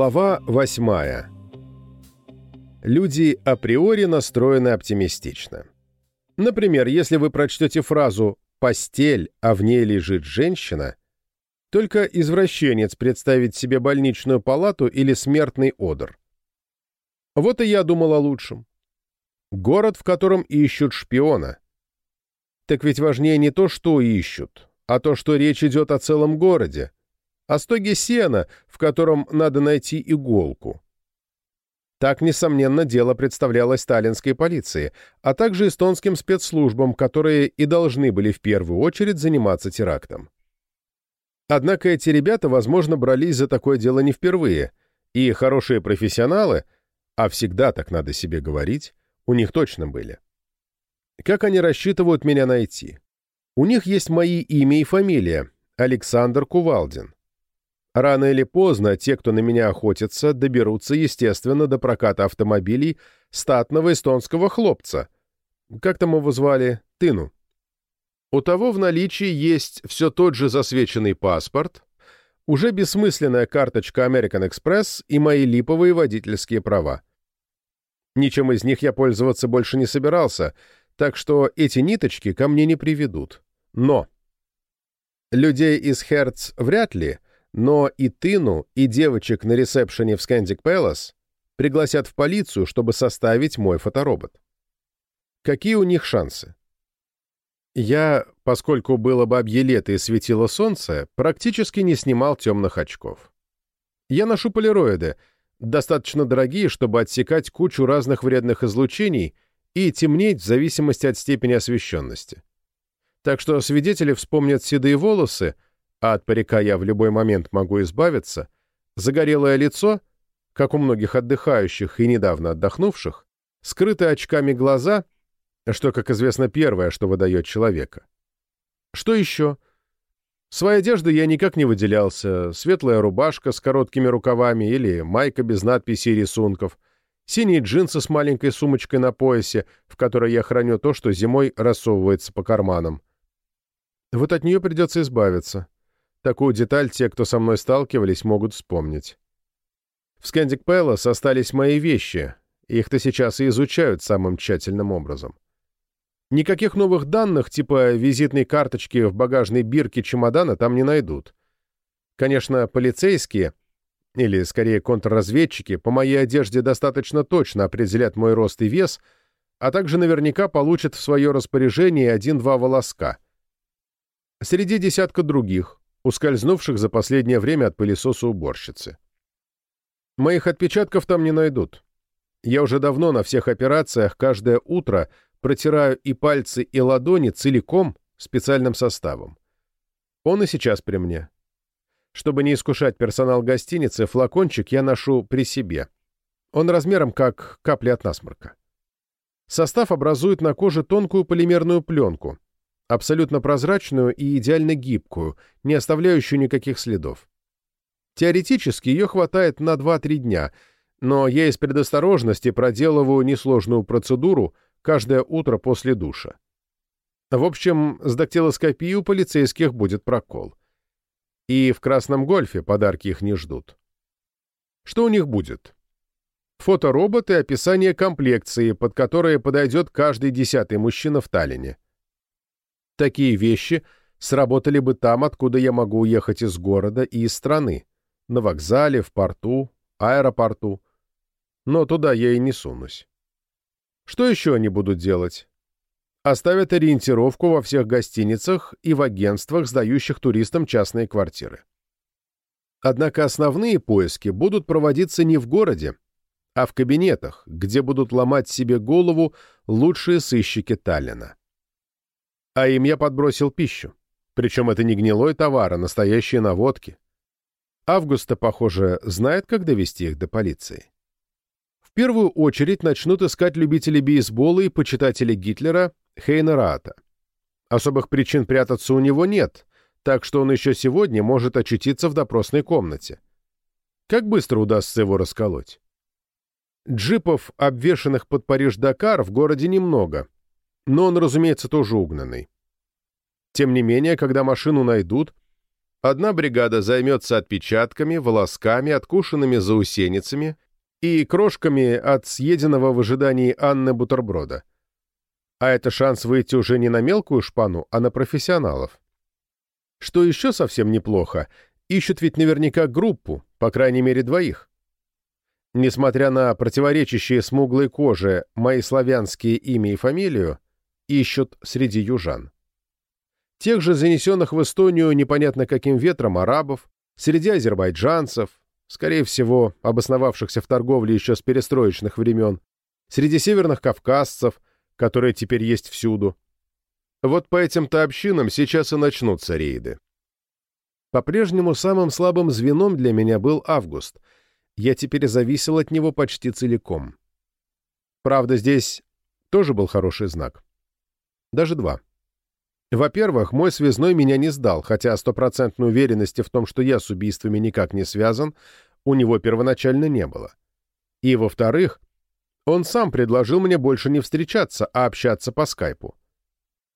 Глава 8. Люди априори настроены оптимистично. Например, если вы прочтете фразу «постель, а в ней лежит женщина», только извращенец представит себе больничную палату или смертный одр. Вот и я думал о лучшем. Город, в котором ищут шпиона. Так ведь важнее не то, что ищут, а то, что речь идет о целом городе, о стоге сена, в котором надо найти иголку. Так, несомненно, дело представлялось сталинской полиции, а также эстонским спецслужбам, которые и должны были в первую очередь заниматься терактом. Однако эти ребята, возможно, брались за такое дело не впервые, и хорошие профессионалы, а всегда так надо себе говорить, у них точно были. Как они рассчитывают меня найти? У них есть мои имя и фамилия, Александр Кувалдин. Рано или поздно те, кто на меня охотится, доберутся, естественно, до проката автомобилей статного эстонского хлопца. Как там его звали? Тыну. У того в наличии есть все тот же засвеченный паспорт, уже бессмысленная карточка American Express и мои липовые водительские права. Ничем из них я пользоваться больше не собирался, так что эти ниточки ко мне не приведут. Но! Людей из Херц вряд ли — но и Тыну, и девочек на ресепшене в Скандик Пэлас пригласят в полицию, чтобы составить мой фоторобот. Какие у них шансы? Я, поскольку было бабье лето и светило солнце, практически не снимал темных очков. Я ношу полироиды, достаточно дорогие, чтобы отсекать кучу разных вредных излучений и темнеть в зависимости от степени освещенности. Так что свидетели вспомнят седые волосы — а от парика я в любой момент могу избавиться, загорелое лицо, как у многих отдыхающих и недавно отдохнувших, скрытые очками глаза, что, как известно, первое, что выдает человека. Что еще? Своей одежды я никак не выделялся. Светлая рубашка с короткими рукавами или майка без надписей и рисунков, синие джинсы с маленькой сумочкой на поясе, в которой я храню то, что зимой рассовывается по карманам. Вот от нее придется избавиться. Такую деталь те, кто со мной сталкивались, могут вспомнить. В Скандик Пэлас остались мои вещи, их-то сейчас и изучают самым тщательным образом. Никаких новых данных, типа визитной карточки в багажной бирке чемодана, там не найдут. Конечно, полицейские, или, скорее, контрразведчики, по моей одежде достаточно точно определят мой рост и вес, а также наверняка получат в свое распоряжение один-два волоска. Среди десятка других, ускользнувших за последнее время от пылесоса уборщицы. Моих отпечатков там не найдут. Я уже давно на всех операциях каждое утро протираю и пальцы, и ладони целиком специальным составом. Он и сейчас при мне. Чтобы не искушать персонал гостиницы, флакончик я ношу при себе. Он размером как капли от насморка. Состав образует на коже тонкую полимерную пленку — абсолютно прозрачную и идеально гибкую, не оставляющую никаких следов. Теоретически ее хватает на 2-3 дня, но я из предосторожности проделываю несложную процедуру каждое утро после душа. В общем, с дактилоскопией у полицейских будет прокол. И в красном гольфе подарки их не ждут. Что у них будет? Фоторобот и описание комплекции, под которые подойдет каждый десятый мужчина в Таллине. Такие вещи сработали бы там, откуда я могу уехать из города и из страны. На вокзале, в порту, аэропорту. Но туда я и не сунусь. Что еще они будут делать? Оставят ориентировку во всех гостиницах и в агентствах, сдающих туристам частные квартиры. Однако основные поиски будут проводиться не в городе, а в кабинетах, где будут ломать себе голову лучшие сыщики Таллина. А им я подбросил пищу. Причем это не гнилой товар, а настоящие наводки. Августа, похоже, знает, как довести их до полиции. В первую очередь начнут искать любители бейсбола и почитатели Гитлера Хейна Раата. Особых причин прятаться у него нет, так что он еще сегодня может очутиться в допросной комнате. Как быстро удастся его расколоть? Джипов, обвешанных под Париж-Дакар, в городе немного — но он, разумеется, тоже угнанный. Тем не менее, когда машину найдут, Одна бригада займется отпечатками, волосками, откушенными заусеницами и крошками от съеденного в ожидании Анны бутерброда. А это шанс выйти уже не на мелкую шпану, а на профессионалов. Что еще совсем неплохо, ищут ведь наверняка группу, по крайней мере двоих. Несмотря на противоречащие смуглой коже мои славянские имя и фамилию, ищут среди южан. Тех же занесенных в Эстонию непонятно каким ветром арабов, среди азербайджанцев, скорее всего, обосновавшихся в торговле еще с перестроечных времен, среди северных кавказцев, которые теперь есть всюду. Вот по этим-то общинам сейчас и начнутся рейды. По-прежнему самым слабым звеном для меня был Август. Я теперь зависел от него почти целиком. Правда, здесь тоже был хороший знак. Даже два. Во-первых, мой связной меня не сдал, хотя стопроцентной уверенности в том, что я с убийствами никак не связан, у него первоначально не было. И, во-вторых, он сам предложил мне больше не встречаться, а общаться по скайпу.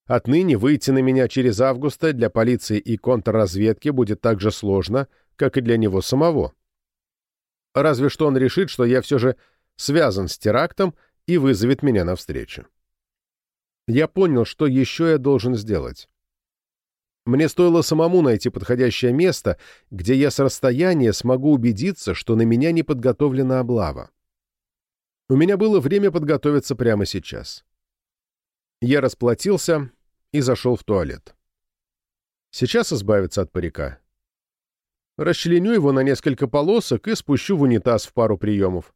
Отныне выйти на меня через августа для полиции и контрразведки будет так же сложно, как и для него самого. Разве что он решит, что я все же связан с терактом и вызовет меня навстречу я понял, что еще я должен сделать. Мне стоило самому найти подходящее место, где я с расстояния смогу убедиться, что на меня не подготовлена облава. У меня было время подготовиться прямо сейчас. Я расплатился и зашел в туалет. Сейчас избавиться от парика. Расчленю его на несколько полосок и спущу в унитаз в пару приемов.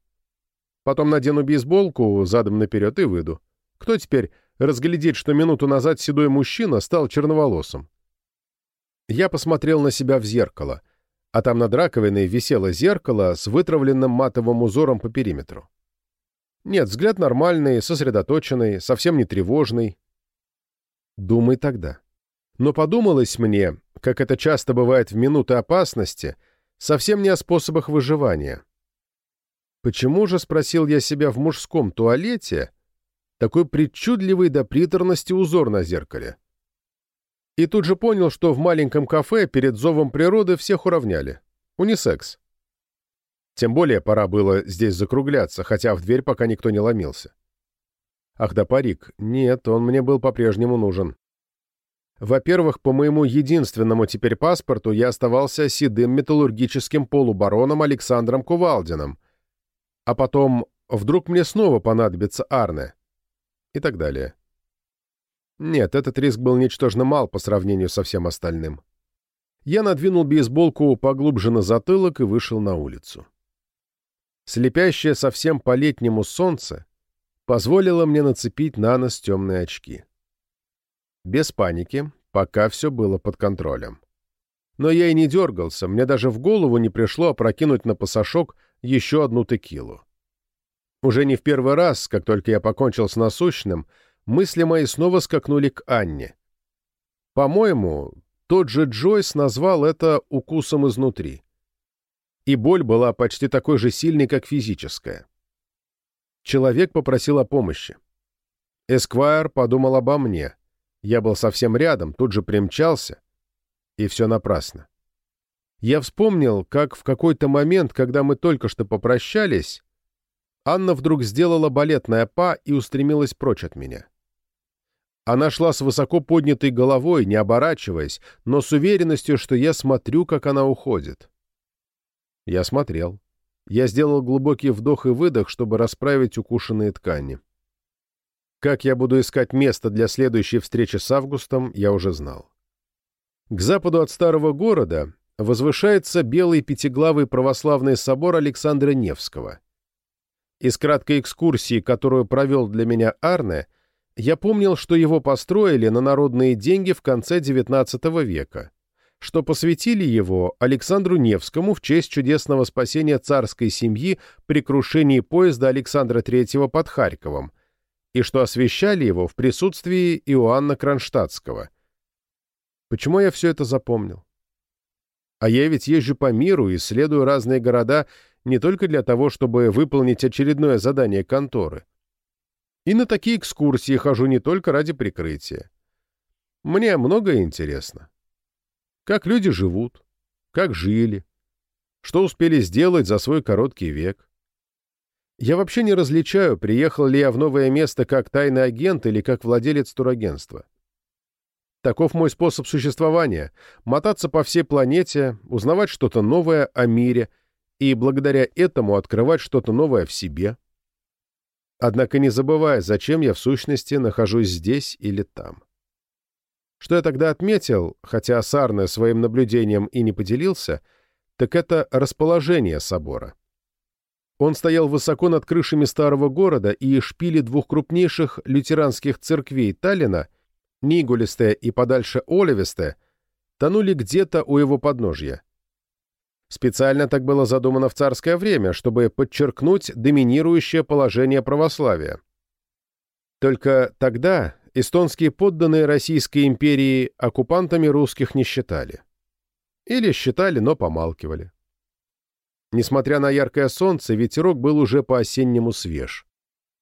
Потом надену бейсболку задом наперед и выйду. Кто теперь разглядеть, что минуту назад седой мужчина стал черноволосым. Я посмотрел на себя в зеркало, а там над раковиной висело зеркало с вытравленным матовым узором по периметру. Нет, взгляд нормальный, сосредоточенный, совсем не тревожный. Думай тогда. Но подумалось мне, как это часто бывает в минуты опасности, совсем не о способах выживания. Почему же, спросил я себя в мужском туалете, такой причудливый до приторности узор на зеркале. И тут же понял, что в маленьком кафе перед зовом природы всех уравняли. Унисекс. Тем более пора было здесь закругляться, хотя в дверь пока никто не ломился. Ах да парик. Нет, он мне был по-прежнему нужен. Во-первых, по моему единственному теперь паспорту я оставался седым металлургическим полубароном Александром Кувалдиным. А потом, вдруг мне снова понадобится Арне и так далее. Нет, этот риск был ничтожно мал по сравнению со всем остальным. Я надвинул бейсболку поглубже на затылок и вышел на улицу. Слепящее совсем по-летнему солнце позволило мне нацепить на нос темные очки. Без паники, пока все было под контролем. Но я и не дергался, мне даже в голову не пришло опрокинуть на пасашок еще одну текилу. Уже не в первый раз, как только я покончил с насущным, мысли мои снова скакнули к Анне. По-моему, тот же Джойс назвал это «укусом изнутри». И боль была почти такой же сильной, как физическая. Человек попросил о помощи. Эсквайр подумал обо мне. Я был совсем рядом, тут же примчался. И все напрасно. Я вспомнил, как в какой-то момент, когда мы только что попрощались, Анна вдруг сделала балетное па и устремилась прочь от меня. Она шла с высоко поднятой головой, не оборачиваясь, но с уверенностью, что я смотрю, как она уходит. Я смотрел. Я сделал глубокий вдох и выдох, чтобы расправить укушенные ткани. Как я буду искать место для следующей встречи с Августом, я уже знал. К западу от старого города возвышается белый пятиглавый православный собор Александра Невского — из краткой экскурсии, которую провел для меня Арне, я помнил, что его построили на народные деньги в конце XIX века, что посвятили его Александру Невскому в честь чудесного спасения царской семьи при крушении поезда Александра III под Харьковом, и что освещали его в присутствии Иоанна Кронштадтского. Почему я все это запомнил? А я ведь езжу по миру, исследую разные города не только для того, чтобы выполнить очередное задание конторы. И на такие экскурсии хожу не только ради прикрытия. Мне многое интересно. Как люди живут, как жили, что успели сделать за свой короткий век. Я вообще не различаю, приехал ли я в новое место как тайный агент или как владелец турагентства. Таков мой способ существования — мотаться по всей планете, узнавать что-то новое о мире и благодаря этому открывать что-то новое в себе. Однако не забывая, зачем я в сущности нахожусь здесь или там. Что я тогда отметил, хотя Сарне своим наблюдением и не поделился, так это расположение собора. Он стоял высоко над крышами старого города, и шпили двух крупнейших лютеранских церквей Таллина — Нигулистая и подальше Оливистая, тонули где-то у его подножья. Специально так было задумано в царское время, чтобы подчеркнуть доминирующее положение православия. Только тогда эстонские подданные Российской империи оккупантами русских не считали. Или считали, но помалкивали. Несмотря на яркое солнце, ветерок был уже по-осеннему свеж.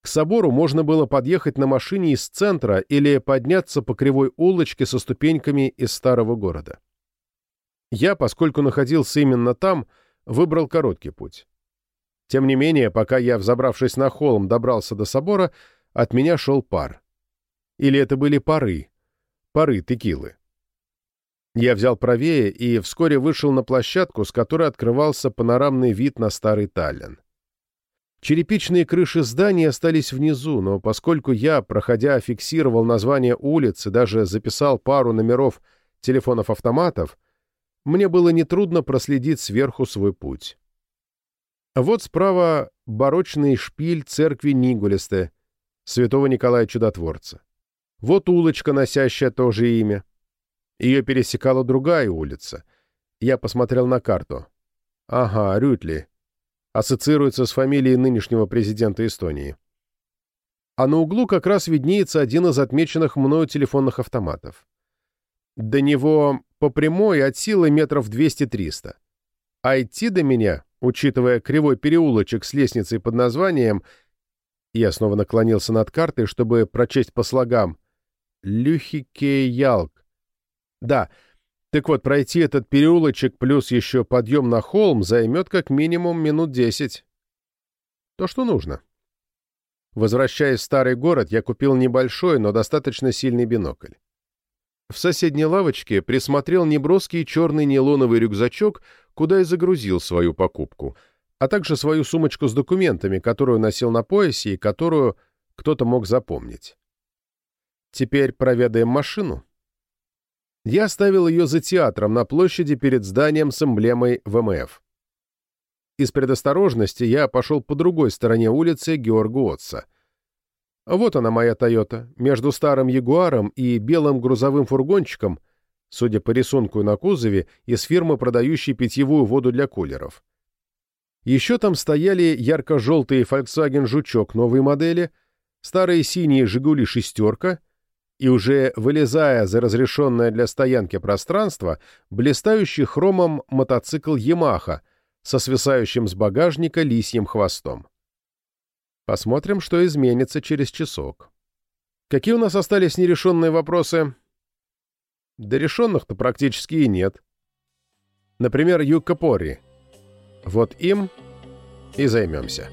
К собору можно было подъехать на машине из центра или подняться по кривой улочке со ступеньками из старого города. Я, поскольку находился именно там, выбрал короткий путь. Тем не менее, пока я, взобравшись на холм, добрался до собора, от меня шел пар. Или это были пары, пары текилы. Я взял правее и вскоре вышел на площадку, с которой открывался панорамный вид на старый Таллин. Черепичные крыши зданий остались внизу, но поскольку я, проходя, фиксировал название улиц и даже записал пару номеров телефонов-автоматов, мне было нетрудно проследить сверху свой путь. Вот справа барочный шпиль церкви Нигулесте, святого Николая Чудотворца. Вот улочка, носящая то же имя. Ее пересекала другая улица. Я посмотрел на карту. Ага, Рютли ассоциируется с фамилией нынешнего президента Эстонии. А на углу как раз виднеется один из отмеченных мною телефонных автоматов. До него по прямой от силы метров 200-300. А идти до меня, учитывая кривой переулочек с лестницей под названием, я снова наклонился над картой, чтобы прочесть по слогам Люхике-Ялк. Да, так вот, пройти этот переулочек плюс еще подъем на холм займет как минимум минут десять. То, что нужно. Возвращаясь в старый город, я купил небольшой, но достаточно сильный бинокль. В соседней лавочке присмотрел неброский черный нейлоновый рюкзачок, куда и загрузил свою покупку, а также свою сумочку с документами, которую носил на поясе и которую кто-то мог запомнить. Теперь проведаем машину. Я оставил ее за театром на площади перед зданием с эмблемой ВМФ. Из предосторожности я пошел по другой стороне улицы Георгу Отца. Вот она, моя Тойота, между старым Ягуаром и белым грузовым фургончиком, судя по рисунку на кузове, из фирмы, продающей питьевую воду для кулеров. Еще там стояли ярко-желтый Volkswagen Жучок новой модели, старые синие «Жигули шестерка» и уже вылезая за разрешенное для стоянки пространство, блистающий хромом мотоцикл «Ямаха» со свисающим с багажника лисьим хвостом. Посмотрим, что изменится через часок. Какие у нас остались нерешенные вопросы? Да решенных-то практически и нет. Например, Юкка Пори. Вот им и займемся.